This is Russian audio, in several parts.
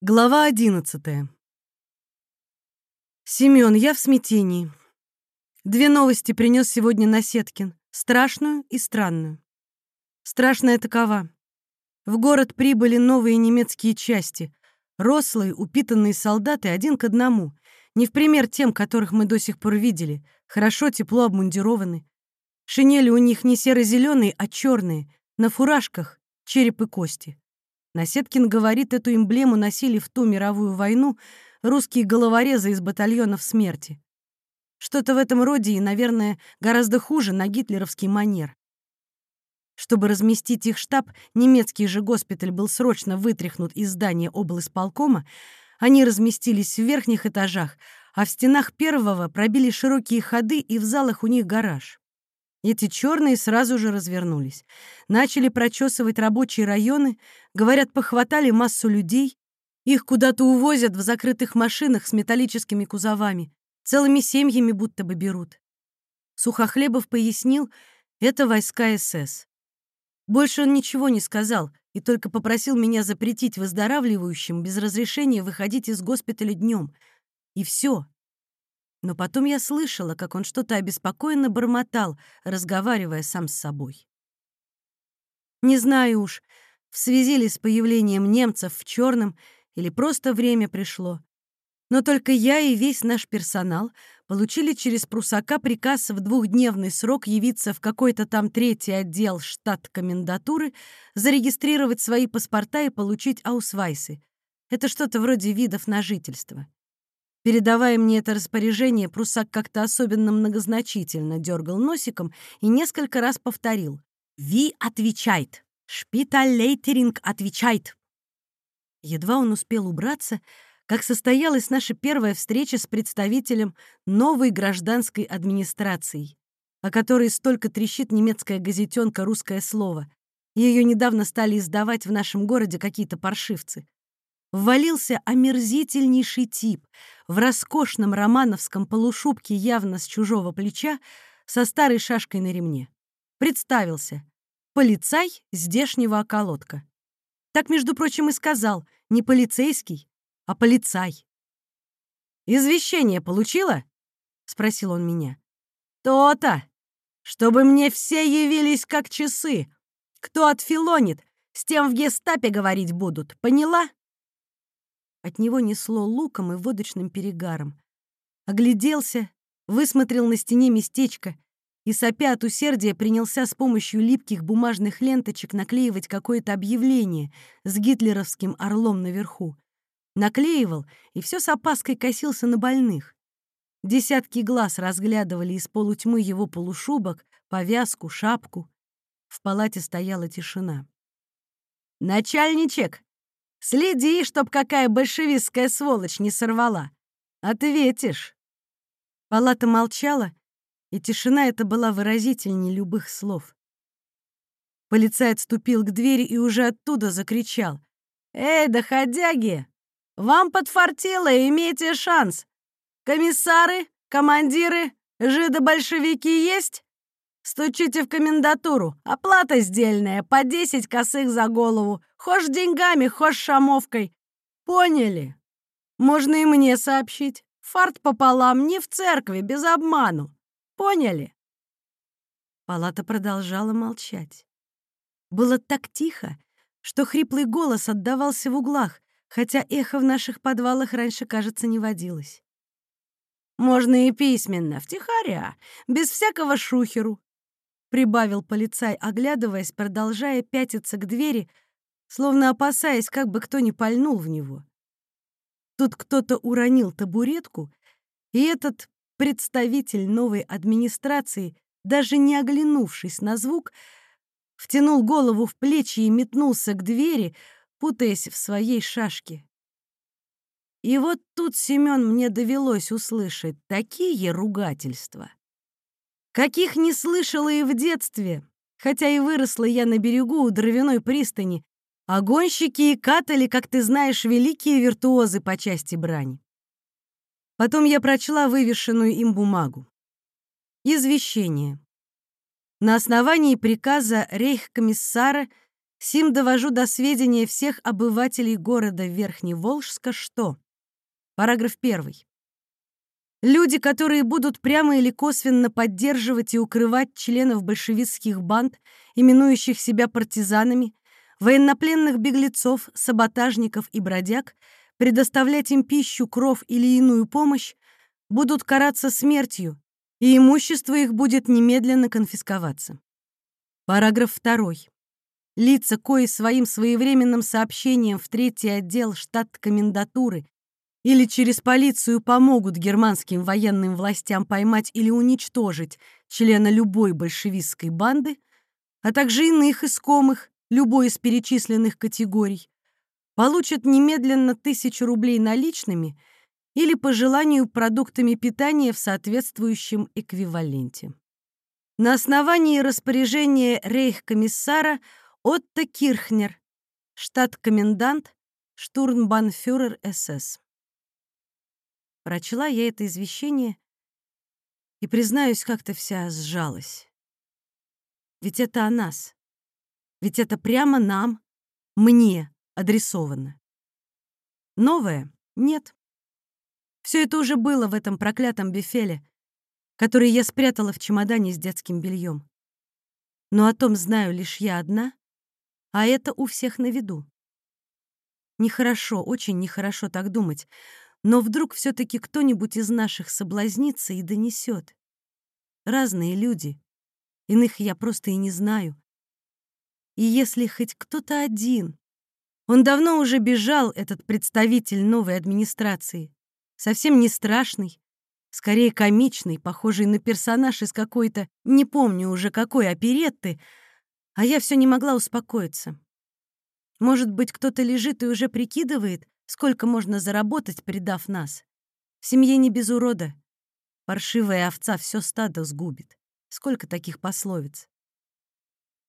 Глава одиннадцатая. Семён, я в смятении. Две новости принес сегодня Насеткин. Страшную и странную. Страшная такова. В город прибыли новые немецкие части. Рослые, упитанные солдаты один к одному. Не в пример тем, которых мы до сих пор видели. Хорошо, тепло обмундированы. Шинели у них не серо-зеленые, а черные. На фуражках — череп и кости. Насеткин говорит, эту эмблему носили в ту мировую войну русские головорезы из батальонов смерти. Что-то в этом роде и, наверное, гораздо хуже на гитлеровский манер. Чтобы разместить их штаб, немецкий же госпиталь был срочно вытряхнут из здания облсполкома, они разместились в верхних этажах, а в стенах первого пробили широкие ходы, и в залах у них гараж. Эти черные сразу же развернулись. Начали прочесывать рабочие районы, говорят, похватали массу людей. Их куда-то увозят в закрытых машинах с металлическими кузовами. Целыми семьями будто бы берут. Сухохлебов пояснил, это войска СС. Больше он ничего не сказал и только попросил меня запретить выздоравливающим без разрешения выходить из госпиталя днем. И все. Но потом я слышала, как он что-то обеспокоенно бормотал, разговаривая сам с собой. Не знаю уж, в связи ли с появлением немцев в черном или просто время пришло. Но только я и весь наш персонал получили через прусака приказ в двухдневный срок явиться в какой-то там третий отдел штат комендатуры, зарегистрировать свои паспорта и получить аусвайсы. Это что-то вроде видов на жительство. Передавая мне это распоряжение, прусак как-то особенно многозначительно дергал носиком и несколько раз повторил. «Ви отвечает! Шпиталейтеринг отвечает!» Едва он успел убраться, как состоялась наша первая встреча с представителем новой гражданской администрации, о которой столько трещит немецкая газетенка «Русское слово». Ее недавно стали издавать в нашем городе какие-то паршивцы ввалился омерзительнейший тип в роскошном романовском полушубке явно с чужого плеча со старой шашкой на ремне. Представился. Полицай здешнего околотка. Так, между прочим, и сказал. Не полицейский, а полицай. «Извещение получила?» — спросил он меня. «То-то! Чтобы мне все явились как часы. Кто отфилонит, с тем в гестапе говорить будут, поняла?» От него несло луком и водочным перегаром. Огляделся, высмотрел на стене местечко и, сопя от усердия, принялся с помощью липких бумажных ленточек наклеивать какое-то объявление с гитлеровским орлом наверху. Наклеивал и все с опаской косился на больных. Десятки глаз разглядывали из полутьмы его полушубок, повязку, шапку. В палате стояла тишина. «Начальничек!» Следи, чтоб какая большевистская сволочь не сорвала. Ответишь. Палата молчала, и тишина эта была выразительней любых слов. Полицай отступил к двери и уже оттуда закричал. «Эй, доходяги! Вам подфартило, имейте шанс! Комиссары, командиры, жидо-большевики есть? Стучите в комендатуру. Оплата сдельная, по десять косых за голову. Хошь деньгами, хошь шамовкой. Поняли? Можно и мне сообщить. Фарт пополам, не в церкви, без обману. Поняли?» Палата продолжала молчать. Было так тихо, что хриплый голос отдавался в углах, хотя эхо в наших подвалах раньше, кажется, не водилось. «Можно и письменно, втихаря, без всякого шухеру прибавил полицай, оглядываясь, продолжая пятиться к двери, словно опасаясь, как бы кто ни пальнул в него. Тут кто-то уронил табуретку, и этот представитель новой администрации, даже не оглянувшись на звук, втянул голову в плечи и метнулся к двери, путаясь в своей шашке. И вот тут, Семён, мне довелось услышать такие ругательства, каких не слышала и в детстве, хотя и выросла я на берегу у дровяной пристани, а гонщики и катали, как ты знаешь, великие виртуозы по части брани. Потом я прочла вывешенную им бумагу. Извещение. На основании приказа рейхкомиссара Сим довожу до сведения всех обывателей города Верхневолжска, что... Параграф 1. Люди, которые будут прямо или косвенно поддерживать и укрывать членов большевистских банд, именующих себя партизанами, военнопленных беглецов, саботажников и бродяг, предоставлять им пищу, кров или иную помощь, будут караться смертью, и имущество их будет немедленно конфисковаться. Параграф 2. Лица, кои своим своевременным сообщением в третий отдел штат комендатуры или через полицию помогут германским военным властям поймать или уничтожить члена любой большевистской банды, а также иных искомых, любой из перечисленных категорий, получат немедленно тысячу рублей наличными или по желанию продуктами питания в соответствующем эквиваленте. На основании распоряжения рейхкомиссара Отто Кирхнер, штат-комендант, штурмбанфюрер СС. Прочла я это извещение и, признаюсь, как-то вся сжалась. Ведь это о нас. Ведь это прямо нам, мне адресовано. Новое? Нет. Все это уже было в этом проклятом бифеле, который я спрятала в чемодане с детским бельем. Но о том знаю лишь я одна, а это у всех на виду. Нехорошо, очень нехорошо так думать, но вдруг все-таки кто-нибудь из наших соблазнится и донесет. Разные люди, иных я просто и не знаю. И если хоть кто-то один, он давно уже бежал, этот представитель новой администрации, совсем не страшный, скорее комичный, похожий на персонаж из какой-то, не помню уже какой оперетты, а я все не могла успокоиться. Может быть, кто-то лежит и уже прикидывает, Сколько можно заработать, предав нас? В семье не без урода. Паршивая овца все стадо сгубит. Сколько таких пословиц?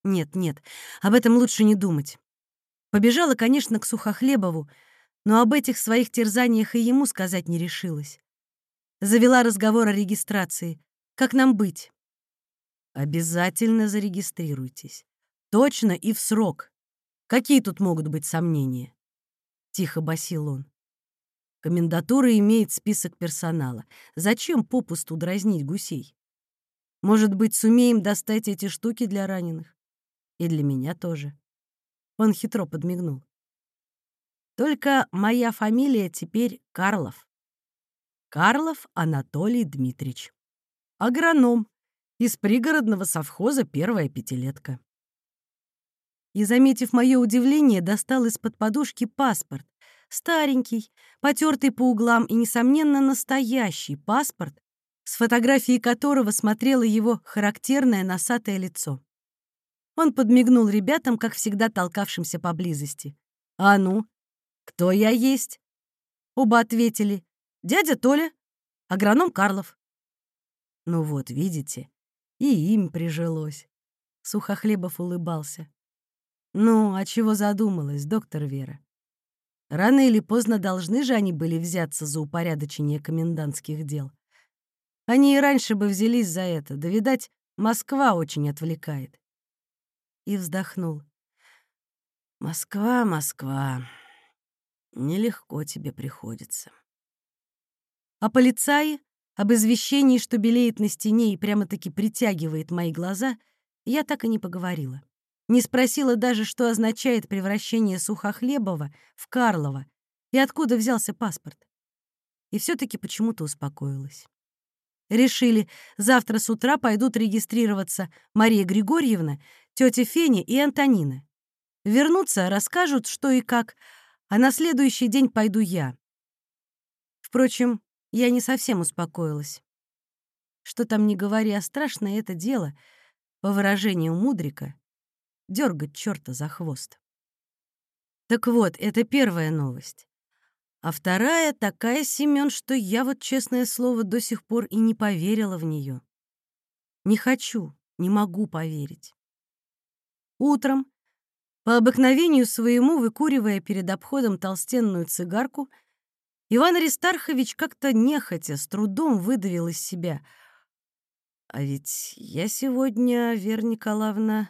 Нет, нет, об этом лучше не думать. Побежала, конечно, к Сухохлебову, но об этих своих терзаниях и ему сказать не решилась. Завела разговор о регистрации. Как нам быть? Обязательно зарегистрируйтесь. Точно и в срок. Какие тут могут быть сомнения? — тихо басил он. Комендатура имеет список персонала. Зачем попусту дразнить гусей? Может быть, сумеем достать эти штуки для раненых? И для меня тоже. Он хитро подмигнул. Только моя фамилия теперь Карлов. Карлов Анатолий Дмитриевич. Агроном из пригородного совхоза «Первая пятилетка» и, заметив мое удивление, достал из-под подушки паспорт. Старенький, потертый по углам и, несомненно, настоящий паспорт, с фотографией которого смотрело его характерное носатое лицо. Он подмигнул ребятам, как всегда толкавшимся поблизости. «А ну, кто я есть?» Оба ответили. «Дядя Толя, агроном Карлов». Ну вот, видите, и им прижилось. Сухохлебов улыбался. Ну, а чего задумалась, доктор Вера? Рано или поздно должны же они были взяться за упорядочение комендантских дел. Они и раньше бы взялись за это, да, видать, Москва очень отвлекает. И вздохнул. Москва, Москва, нелегко тебе приходится. А полицаи, об извещении, что белеет на стене и прямо-таки притягивает мои глаза, я так и не поговорила. Не спросила даже, что означает превращение Сухохлебова в Карлова и откуда взялся паспорт. И все таки почему-то успокоилась. Решили, завтра с утра пойдут регистрироваться Мария Григорьевна, тетя Феня и Антонина. Вернутся, расскажут, что и как, а на следующий день пойду я. Впрочем, я не совсем успокоилась. Что там не говори, а страшное это дело, по выражению Мудрика, дергать черта за хвост. Так вот, это первая новость. А вторая такая, Семен, что я вот, честное слово, до сих пор и не поверила в нее. Не хочу, не могу поверить. Утром, по обыкновению своему, выкуривая перед обходом толстенную цигарку, Иван Аристархович как-то нехотя, с трудом выдавил из себя. «А ведь я сегодня, Вера Николаевна,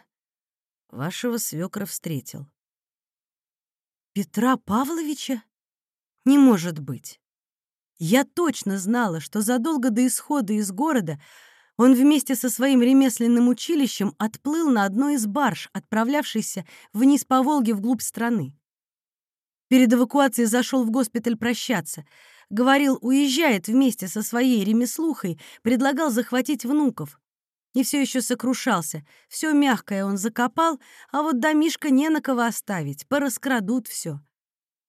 Вашего свекра встретил. Петра Павловича? Не может быть. Я точно знала, что задолго до исхода из города он вместе со своим ремесленным училищем отплыл на одной из барж, отправлявшейся вниз по Волге вглубь страны. Перед эвакуацией зашел в госпиталь прощаться. Говорил, уезжает вместе со своей ремеслухой, предлагал захватить внуков. И все еще сокрушался. Все мягкое он закопал, а вот домишко не на кого оставить, пораскрадут все.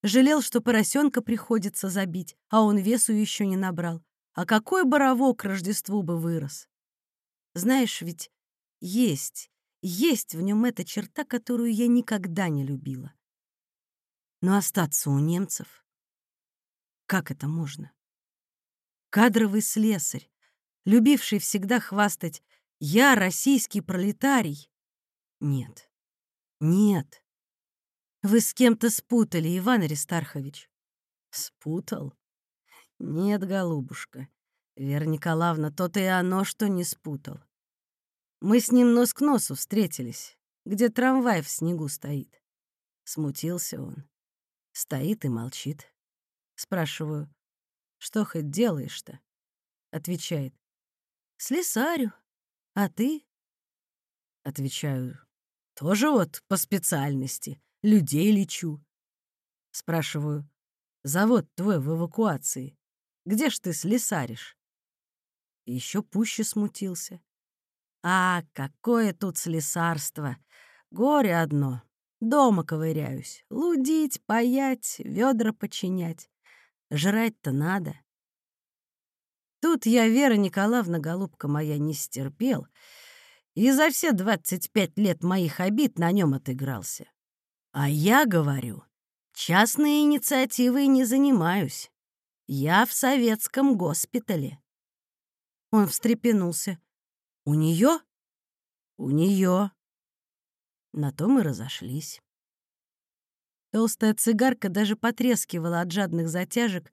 Жалел, что поросенка приходится забить, а он весу еще не набрал. А какой боровок к Рождеству бы вырос? Знаешь, ведь есть, есть в нем эта черта, которую я никогда не любила. Но остаться у немцев? Как это можно? Кадровый слесарь, любивший всегда хвастать «я российский пролетарий». Нет, нет, вы с кем-то спутали, Иван Аристархович. Спутал? Нет, голубушка. Вера Николаевна, то-то и оно, что не спутал. Мы с ним нос к носу встретились, где трамвай в снегу стоит. Смутился он. Стоит и молчит. Спрашиваю, что хоть делаешь-то? Отвечает, слесарю. А ты? Отвечаю, тоже вот по специальности людей лечу. Спрашиваю, завод твой в эвакуации. Где ж ты слесаришь? Еще пуще смутился. А, какое тут слесарство! Горе одно. Дома ковыряюсь. Лудить, паять, ведра починять. Жрать-то надо. Тут я, Вера Николаевна, голубка моя, не стерпел, и за все двадцать пять лет моих обид на нем отыгрался. А я говорю, частной инициативой не занимаюсь. Я в советском госпитале. Он встрепенулся. У нее? У нее. На то мы разошлись. Толстая цигарка даже потрескивала от жадных затяжек,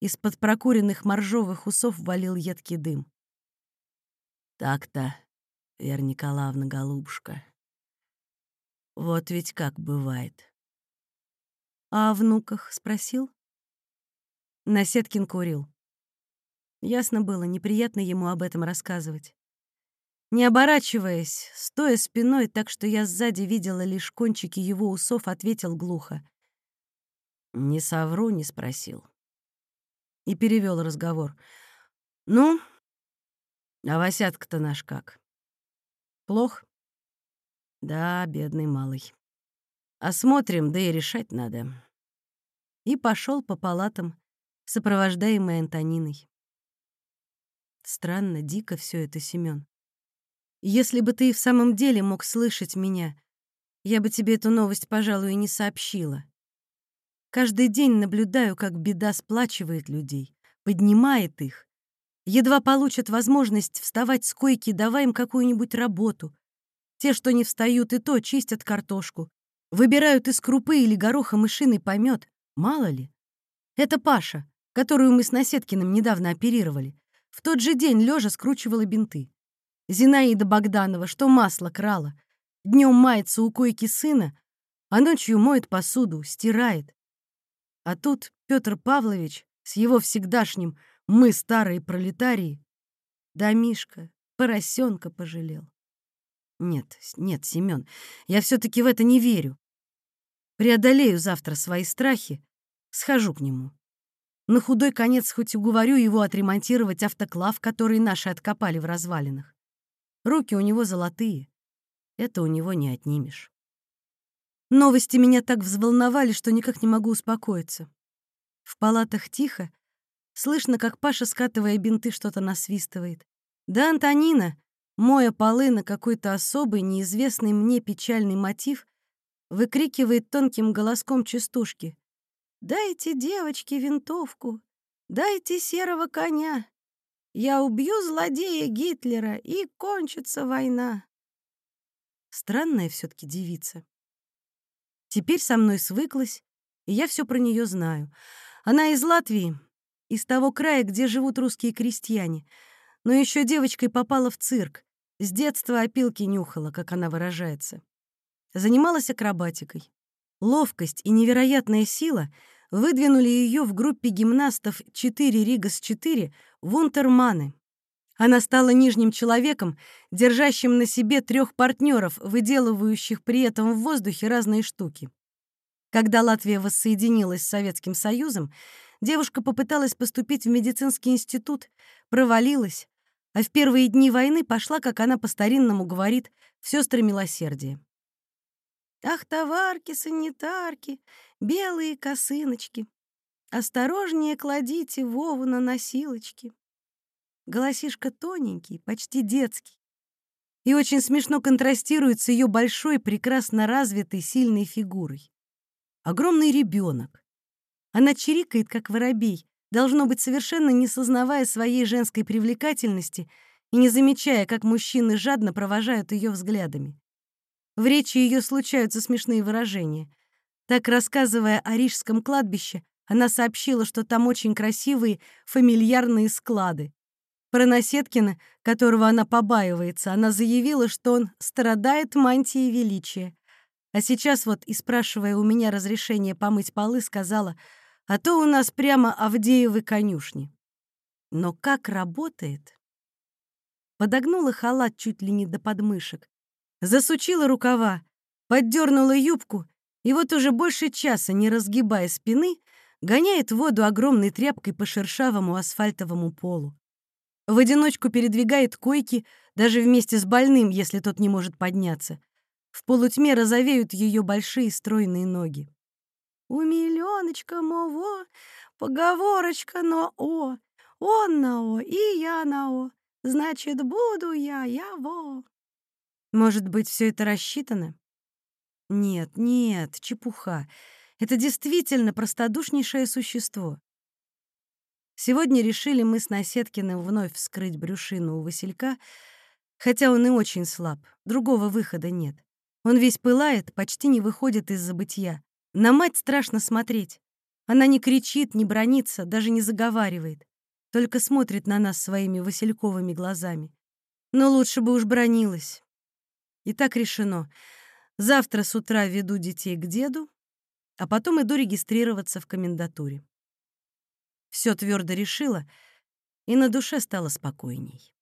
из-под прокуренных моржовых усов валил едкий дым. Так-то, Вера Николаевна, голубушка, вот ведь как бывает. «А о внуках?» — спросил. Насеткин курил. Ясно было, неприятно ему об этом рассказывать. Не оборачиваясь, стоя спиной так, что я сзади видела лишь кончики его усов, ответил глухо. «Не совру, не спросил». И перевел разговор. «Ну, а Васятка-то наш как? Плох?» Да, бедный малый. Осмотрим, да и решать надо. И пошел по палатам, сопровождаемый Антониной. Странно, дико все это, Семен. Если бы ты и в самом деле мог слышать меня, я бы тебе эту новость, пожалуй, и не сообщила. Каждый день наблюдаю, как беда сплачивает людей, поднимает их. Едва получат возможность вставать с койки, давай им какую-нибудь работу, те, что не встают, и то чистят картошку. Выбирают из крупы или гороха мышиный помет. Мало ли. Это Паша, которую мы с Наседкиным недавно оперировали. В тот же день лежа скручивала бинты. Зинаида Богданова, что масло крала. Днем мается у койки сына, а ночью моет посуду, стирает. А тут Петр Павлович с его всегдашним «мы старые пролетарии» домишка, поросенка пожалел. Нет, нет, Семён, я все таки в это не верю. Преодолею завтра свои страхи, схожу к нему. На худой конец хоть уговорю его отремонтировать автоклав, который наши откопали в развалинах. Руки у него золотые. Это у него не отнимешь. Новости меня так взволновали, что никак не могу успокоиться. В палатах тихо. Слышно, как Паша, скатывая бинты, что-то насвистывает. Да Антонина, моя полы на какой-то особый, неизвестный мне печальный мотив, выкрикивает тонким голоском частушки. «Дайте девочке винтовку, дайте серого коня. Я убью злодея Гитлера, и кончится война». Странная все таки девица. Теперь со мной свыклась, и я все про нее знаю. Она из Латвии, из того края, где живут русские крестьяне, но еще девочкой попала в цирк, с детства опилки нюхала, как она выражается. Занималась акробатикой. Ловкость и невероятная сила выдвинули ее в группе гимнастов 4 Ригас-4 Вунтерманы. Она стала нижним человеком, держащим на себе трех партнеров, выделывающих при этом в воздухе разные штуки. Когда Латвия воссоединилась с Советским Союзом, девушка попыталась поступить в медицинский институт, провалилась, а в первые дни войны пошла, как она по-старинному говорит, в сестры милосердия. «Ах, товарки, санитарки, белые косыночки, осторожнее кладите Вову на носилочки». Голосишка тоненький, почти детский. И очень смешно контрастирует с ее большой, прекрасно развитой, сильной фигурой огромный ребенок. Она чирикает, как воробей, должно быть, совершенно не сознавая своей женской привлекательности и не замечая, как мужчины жадно провожают ее взглядами. В речи ее случаются смешные выражения. Так, рассказывая о рижском кладбище, она сообщила, что там очень красивые фамильярные склады. Про Насеткина, которого она побаивается, она заявила, что он страдает мантией величия. А сейчас вот, и спрашивая у меня разрешение помыть полы, сказала, а то у нас прямо Авдеевы конюшни. Но как работает? Подогнула халат чуть ли не до подмышек, засучила рукава, поддернула юбку, и вот уже больше часа, не разгибая спины, гоняет воду огромной тряпкой по шершавому асфальтовому полу. В одиночку передвигает койки, даже вместе с больным, если тот не может подняться. В полутьме розовеют ее большие стройные ноги. «У миллионочка мово, поговорочка но о, он на о, и я на о, значит, буду я, я во». Может быть, все это рассчитано? Нет, нет, чепуха. Это действительно простодушнейшее существо. Сегодня решили мы с Насеткиным вновь вскрыть брюшину у Василька, хотя он и очень слаб, другого выхода нет. Он весь пылает, почти не выходит из забытья. На мать страшно смотреть. Она не кричит, не бронится, даже не заговаривает. Только смотрит на нас своими васильковыми глазами. Но лучше бы уж бронилась. И так решено. Завтра с утра веду детей к деду, а потом иду регистрироваться в комендатуре. Все твердо решила, и на душе стало спокойней.